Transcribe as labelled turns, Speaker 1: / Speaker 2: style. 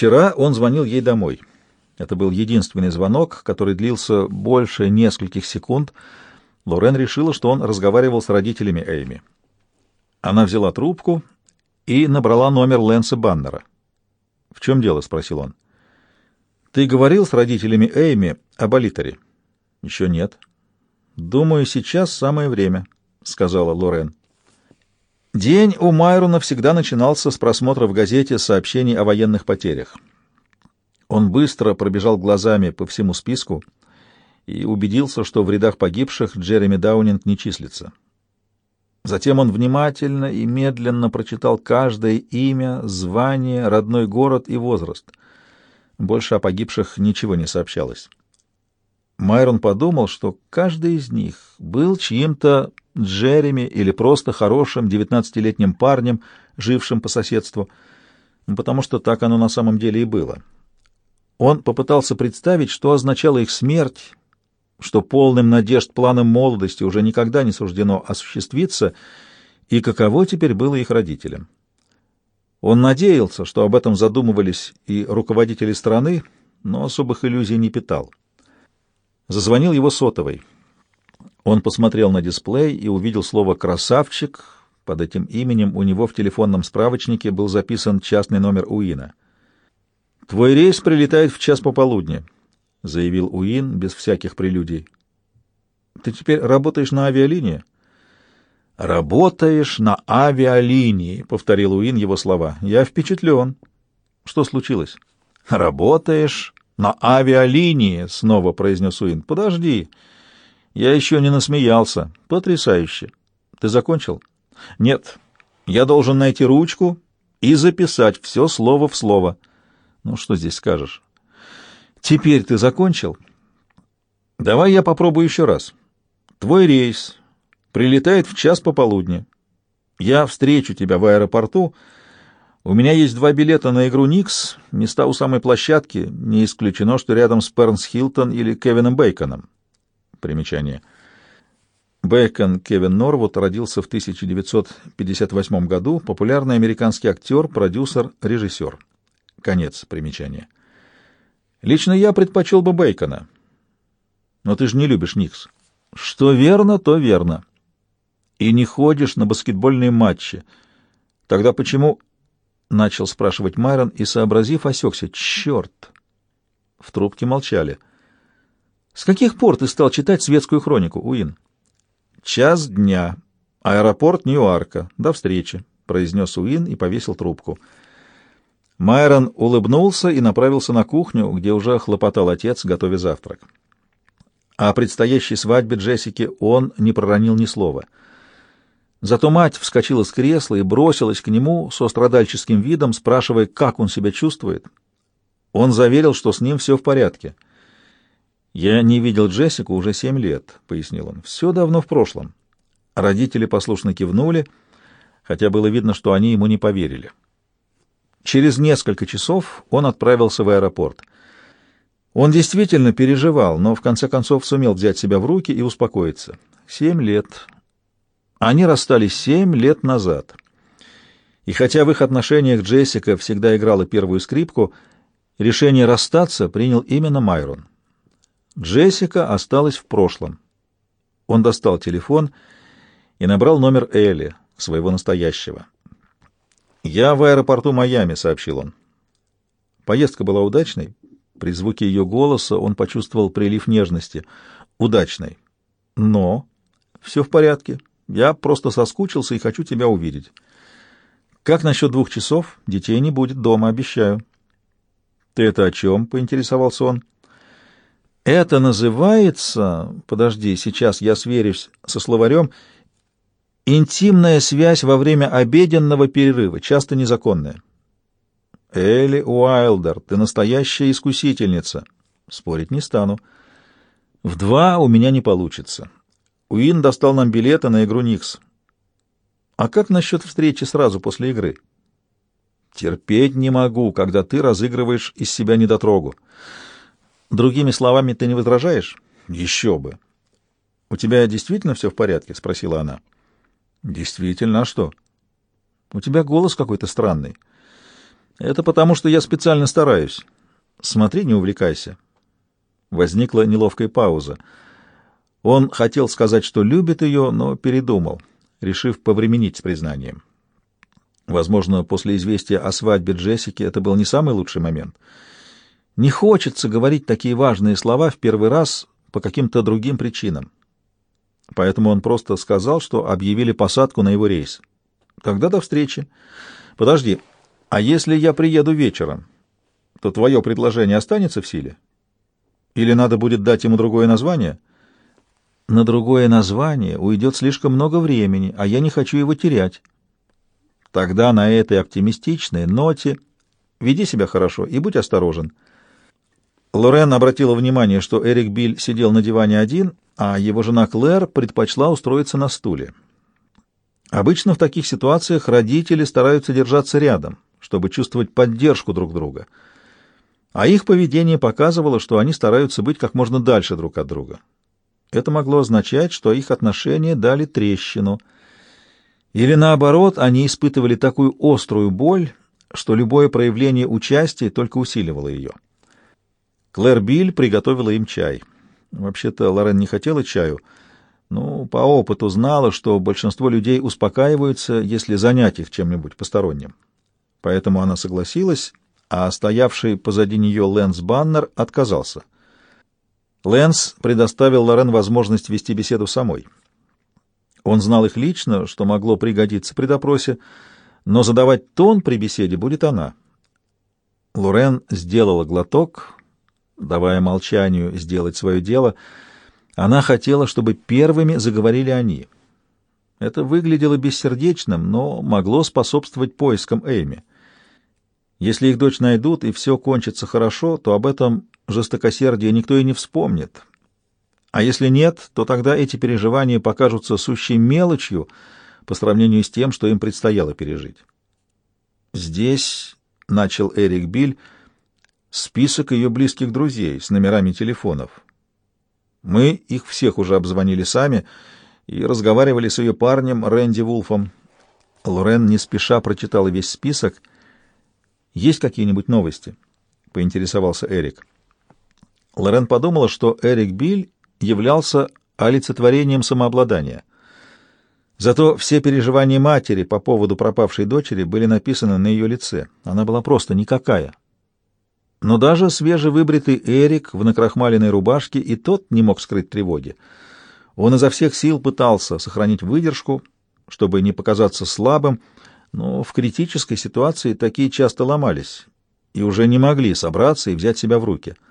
Speaker 1: Вчера он звонил ей домой. Это был единственный звонок, который длился больше нескольких секунд. Лорен решила, что он разговаривал с родителями Эйми. Она взяла трубку и набрала номер Лэнса Баннера. «В чем дело?» — спросил он. «Ты говорил с родителями Эйми об Алиторе?» «Еще нет». «Думаю, сейчас самое время», — сказала Лорен. День у Майрона всегда начинался с просмотра в газете сообщений о военных потерях. Он быстро пробежал глазами по всему списку и убедился, что в рядах погибших Джереми Даунинг не числится. Затем он внимательно и медленно прочитал каждое имя, звание, родной город и возраст. Больше о погибших ничего не сообщалось. Майрон подумал, что каждый из них был чьим-то Джереми или просто хорошим девятнадцатилетним парнем, жившим по соседству, потому что так оно на самом деле и было. Он попытался представить, что означала их смерть, что полным надежд планом молодости уже никогда не суждено осуществиться, и каково теперь было их родителям. Он надеялся, что об этом задумывались и руководители страны, но особых иллюзий не питал. Зазвонил его сотовый — он посмотрел на дисплей и увидел слово «красавчик». Под этим именем у него в телефонном справочнике был записан частный номер Уина. «Твой рейс прилетает в час пополудни», — заявил Уин без всяких прелюдий. «Ты теперь работаешь на авиалинии?» «Работаешь на авиалинии», — повторил Уин его слова. «Я впечатлен». «Что случилось?» «Работаешь на авиалинии», — снова произнес Уин. «Подожди». Я еще не насмеялся. Потрясающе. Ты закончил? Нет. Я должен найти ручку и записать все слово в слово. Ну, что здесь скажешь? Теперь ты закончил? Давай я попробую еще раз. Твой рейс прилетает в час пополудни. Я встречу тебя в аэропорту. У меня есть два билета на игру «Никс», места у самой площадки, не исключено, что рядом с Пернс Хилтон или Кевином Бейконом. Примечание. Бэкон Кевин Норвуд родился в 1958 году, популярный американский актер, продюсер, режиссер. Конец примечания. Лично я предпочел бы Бейкона. Но ты же не любишь Никс. Что верно, то верно. И не ходишь на баскетбольные матчи. Тогда почему... Начал спрашивать Майрон и, сообразив, осекся. Черт! В трубке молчали. — с каких пор ты стал читать светскую хронику, Уин? Час дня. Аэропорт Ньюарка. До встречи, произнес Уин и повесил трубку. Майрон улыбнулся и направился на кухню, где уже хлопотал отец, готовя завтрак. О предстоящей свадьбе Джессики он не проронил ни слова. Зато мать вскочила с кресла и бросилась к нему со страдальческим видом, спрашивая, как он себя чувствует. Он заверил, что с ним все в порядке — «Я не видел Джессику уже семь лет», — пояснил он. «Все давно в прошлом». Родители послушно кивнули, хотя было видно, что они ему не поверили. Через несколько часов он отправился в аэропорт. Он действительно переживал, но в конце концов сумел взять себя в руки и успокоиться. Семь лет. Они расстались семь лет назад. И хотя в их отношениях Джессика всегда играла первую скрипку, решение расстаться принял именно Майрон. Джессика осталась в прошлом. Он достал телефон и набрал номер Элли, своего настоящего. «Я в аэропорту Майами», — сообщил он. Поездка была удачной. При звуке ее голоса он почувствовал прилив нежности. «Удачной. Но все в порядке. Я просто соскучился и хочу тебя увидеть. Как насчет двух часов? Детей не будет дома, обещаю». «Ты это о чем?» — поинтересовался он. Это называется, подожди, сейчас я сверюсь со словарем, интимная связь во время обеденного перерыва, часто незаконная. Элли Уайлдер, ты настоящая искусительница. Спорить не стану. В два у меня не получится. Уин достал нам билеты на игру Никс. А как насчет встречи сразу после игры? Терпеть не могу, когда ты разыгрываешь из себя недотрогу. Другими словами, ты не возражаешь? Еще бы. У тебя действительно все в порядке? Спросила она. Действительно, а что? У тебя голос какой-то странный. Это потому, что я специально стараюсь. Смотри, не увлекайся. Возникла неловкая пауза. Он хотел сказать, что любит ее, но передумал, решив повременить с признанием. Возможно, после известия о свадьбе Джессики это был не самый лучший момент. Не хочется говорить такие важные слова в первый раз по каким-то другим причинам. Поэтому он просто сказал, что объявили посадку на его рейс. Тогда до встречи. Подожди, а если я приеду вечером, то твое предложение останется в силе? Или надо будет дать ему другое название? На другое название уйдет слишком много времени, а я не хочу его терять. Тогда на этой оптимистичной ноте веди себя хорошо и будь осторожен. Лорен обратила внимание, что Эрик Биль сидел на диване один, а его жена Клэр предпочла устроиться на стуле. Обычно в таких ситуациях родители стараются держаться рядом, чтобы чувствовать поддержку друг друга. А их поведение показывало, что они стараются быть как можно дальше друг от друга. Это могло означать, что их отношения дали трещину. Или наоборот, они испытывали такую острую боль, что любое проявление участия только усиливало ее. Клэр Биль приготовила им чай. Вообще-то Лорен не хотела чаю, но по опыту знала, что большинство людей успокаиваются, если занять их чем-нибудь посторонним. Поэтому она согласилась, а стоявший позади нее Лэнс Баннер отказался. Лэнс предоставил Лорен возможность вести беседу самой. Он знал их лично, что могло пригодиться при допросе, но задавать тон при беседе будет она. Лорен сделала глоток, давая молчанию сделать свое дело. Она хотела, чтобы первыми заговорили они. Это выглядело бессердечным, но могло способствовать поискам Эйми. Если их дочь найдут и все кончится хорошо, то об этом жестокосердии никто и не вспомнит. А если нет, то тогда эти переживания покажутся сущей мелочью по сравнению с тем, что им предстояло пережить. Здесь, — начал Эрик Биль, — список ее близких друзей с номерами телефонов. Мы их всех уже обзвонили сами и разговаривали с ее парнем Рэнди Вулфом. Лорен не спеша прочитала весь список. «Есть какие-нибудь новости?» — поинтересовался Эрик. Лорен подумала, что Эрик Биль являлся олицетворением самообладания. Зато все переживания матери по поводу пропавшей дочери были написаны на ее лице. Она была просто никакая. Но даже свежевыбритый Эрик в накрахмаленной рубашке и тот не мог скрыть тревоги. Он изо всех сил пытался сохранить выдержку, чтобы не показаться слабым, но в критической ситуации такие часто ломались и уже не могли собраться и взять себя в руки —